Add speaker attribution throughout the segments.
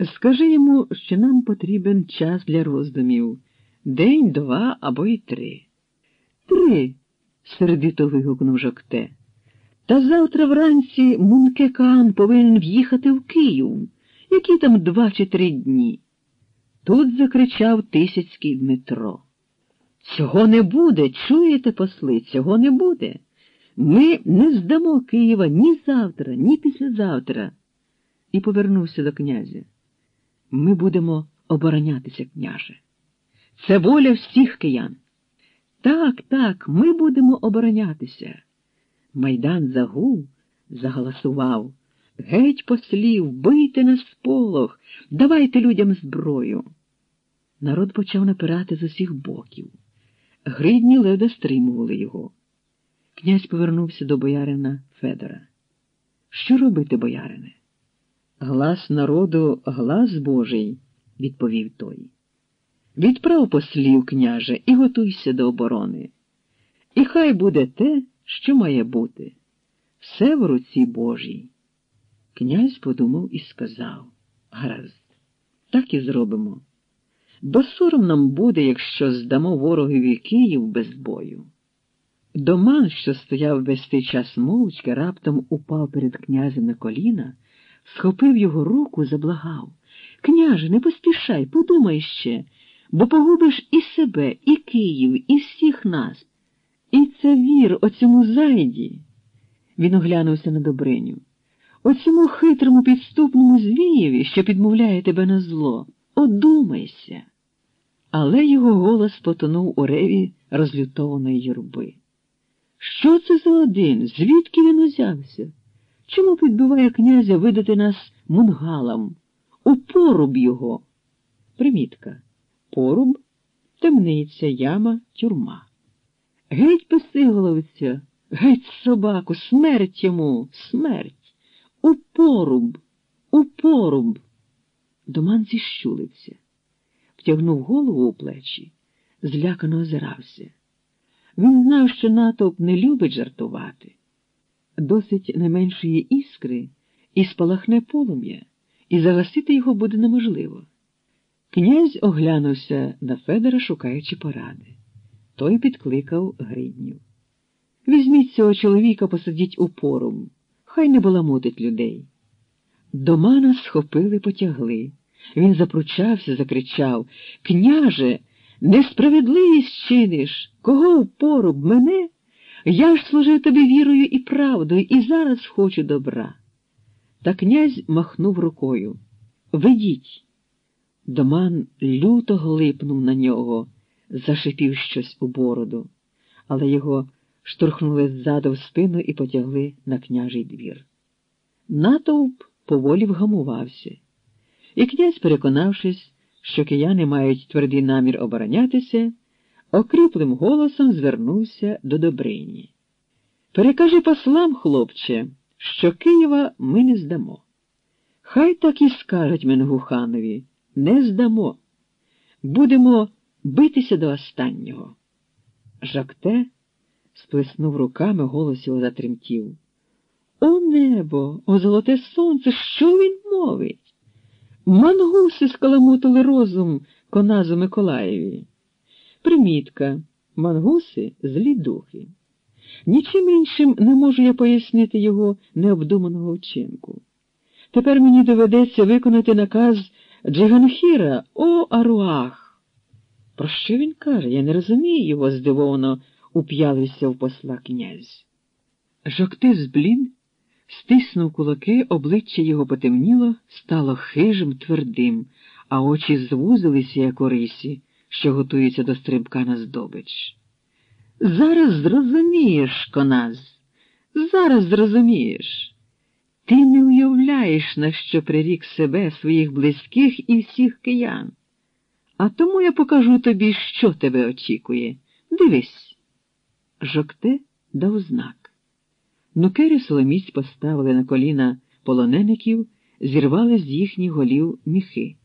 Speaker 1: Скажи йому, що нам потрібен час для роздумів день, два або й три. Три. сердито вигукнув Жокте. Та завтра вранці Мунке Каан повинен в'їхати в Київ, які там два чи три дні. Тут закричав Тисяцький Дмитро. Цього не буде, чуєте, посли, цього не буде. Ми не здамо Києва ні завтра, ні післязавтра. І повернувся до князя. Ми будемо оборонятися, княже. Це воля всіх киян. Так, так, ми будемо оборонятися. Майдан загув, заголосував. Геть послів, бийте на сполох, давайте людям зброю. Народ почав напирати з усіх боків. Гридні ледо стримували його. Князь повернувся до боярина Федора. Що робити, боярине? Глас народу, глас Божий, відповів той. Відправ послів, княже, і готуйся до оборони. І хай буде те, що має бути. Все в руці Божій. Князь подумав і сказав гаразд, так і зробимо. Бо сором нам буде, якщо здамо ворогові Київ без бою. Доман, що стояв весь цей час мовчки, раптом упав перед князем на коліна, схопив його руку, заблагав. Княже, не поспішай, подумай ще, бо погубиш і себе, і Київ, і всіх нас. І це вір оцьому зайді. Він оглянувся на Добриню. Оцьому хитрому підступному звієві, що підмовляє тебе на зло. Одумайся. Але його голос потонув у реві розлютованої юрби. Що це за один? Звідки він узявся? Чому підбиває князя видати нас мунгалам? У поруб його. Примітка. Поруб, темниця, яма, тюрма. Геть песиголовця, геть собаку, смерть йому, смерть. У поруб, у поруб. Доман зіщулився, втягнув голову у плечі, злякано озирався. Він знав, що натовп не любить жартувати. Досить не меншої іскри і спалахне полум'я, і загасити його буде неможливо. Князь оглянувся на Федора, шукаючи поради. Той підкликав Гридню. Візьміть цього чоловіка, посадіть у порум, хай не баламутить людей. Домана схопили, потягли. Він запручався, закричав Княже, несправедливість чиниш, кого в поруб мене? Я ж служив тобі вірою і правдою, і зараз хочу добра. Та князь махнув рукою. Ведіть. Доман люто глипнув на нього, зашипів щось у бороду, але його штурхнули ззаду в спину і потягли на княжий двір. Натовп поволі вгамувався, і князь, переконавшись, що кияни мають твердий намір оборонятися, окріплим голосом звернувся до Добрині. Перекажи послам, хлопче, що Києва ми не здамо. Хай так і скажуть Менгуханові, не здамо. Будемо битися до останнього. Жакте сплеснув руками, голос його затремтів. О небо, о золоте сонце, що він мовить? Мангуси скаламутили розум коназу Миколаєві. Примітка мангуси злі духи. Нічим іншим не можу я пояснити його необдуманого вчинку. Тепер мені доведеться виконати наказ Джиганхіра, о Аруах. Про що він каже? Я не розумію його, здивовано уп'ялився в посла князь. Жокти зблід, стиснув кулаки, обличчя його потемніло, стало хижим, твердим, а очі звузилися, як у рисі, що готується до стрибка на здобич. Зараз зрозумієш, коназ, зараз зрозумієш. Ти не уявляєш, на що прирік себе, своїх близьких і всіх киян. А тому я покажу тобі, що тебе очікує. Дивись. Жокте дав знак. Нукери соломіць поставили на коліна полонеників, зірвали з їхніх голів міхи.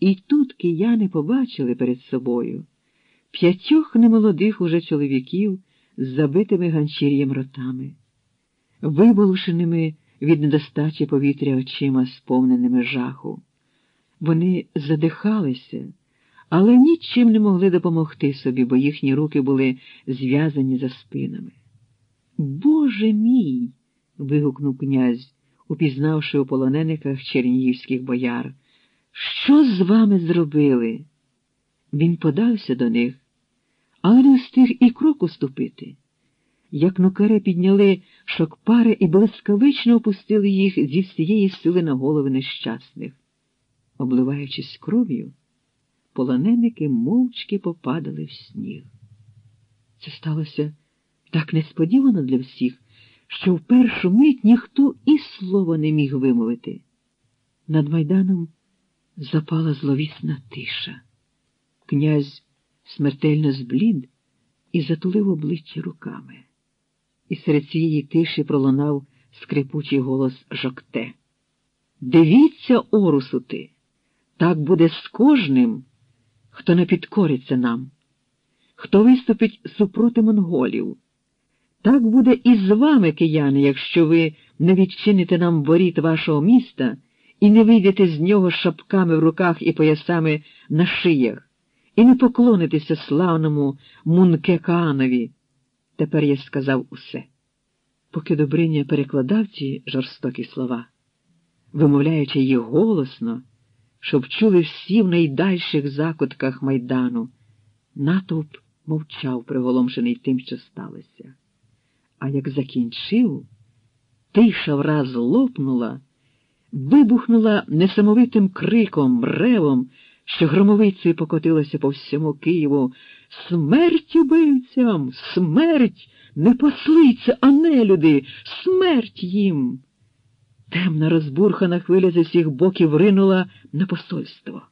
Speaker 1: І тут кияни побачили перед собою п'ятьох немолодих уже чоловіків з забитими ганчір'ям ротами, виболушеними від недостачі повітря очима, сповненими жаху. Вони задихалися, але нічим не могли допомогти собі, бо їхні руки були зв'язані за спинами. Боже мій. вигукнув князь, упізнавши у полонениках чернігівських бояр. Що з вами зробили? Він подався до них, але не встиг і кроку ступити. Як нукари підняли шокпари і блискавично опустили їх зі всієї сили на голови нещасних. Обливаючись кров'ю, полоненики мовчки попадали в сніг. Це сталося так несподівано для всіх, що в першу мить ніхто і слова не міг вимовити. Над майданом запала зловісна тиша. Князь смертельно зблід і затулив обличчя руками. І серед цієї тиші пролунав скрипучий голос Жокте. Дивіться, орусути, так буде з кожним, хто не підкориться нам, хто виступить супроти монголів. Так буде і з вами, кияни, якщо ви не відчините нам воріт вашого міста і не вийдете з нього шапками в руках і поясами на шиях, і не поклонитеся славному Мункеканові. Тепер я сказав усе. Поки Добриня перекладав ці жорстокі слова, вимовляючи їх голосно, щоб чули всі в найдальших закутках майдану, натовп мовчав, приголомшений тим, що сталося. А як закінчив, тиша враз лопнула, вибухнула несамовитим криком, ревом, що громовицею покотилося по всьому Києву. Смерть убивцям! Смерть! Не послиться, а не люди! Смерть їм! Темна розбурхана хвиля з усіх боків ринула на посольство.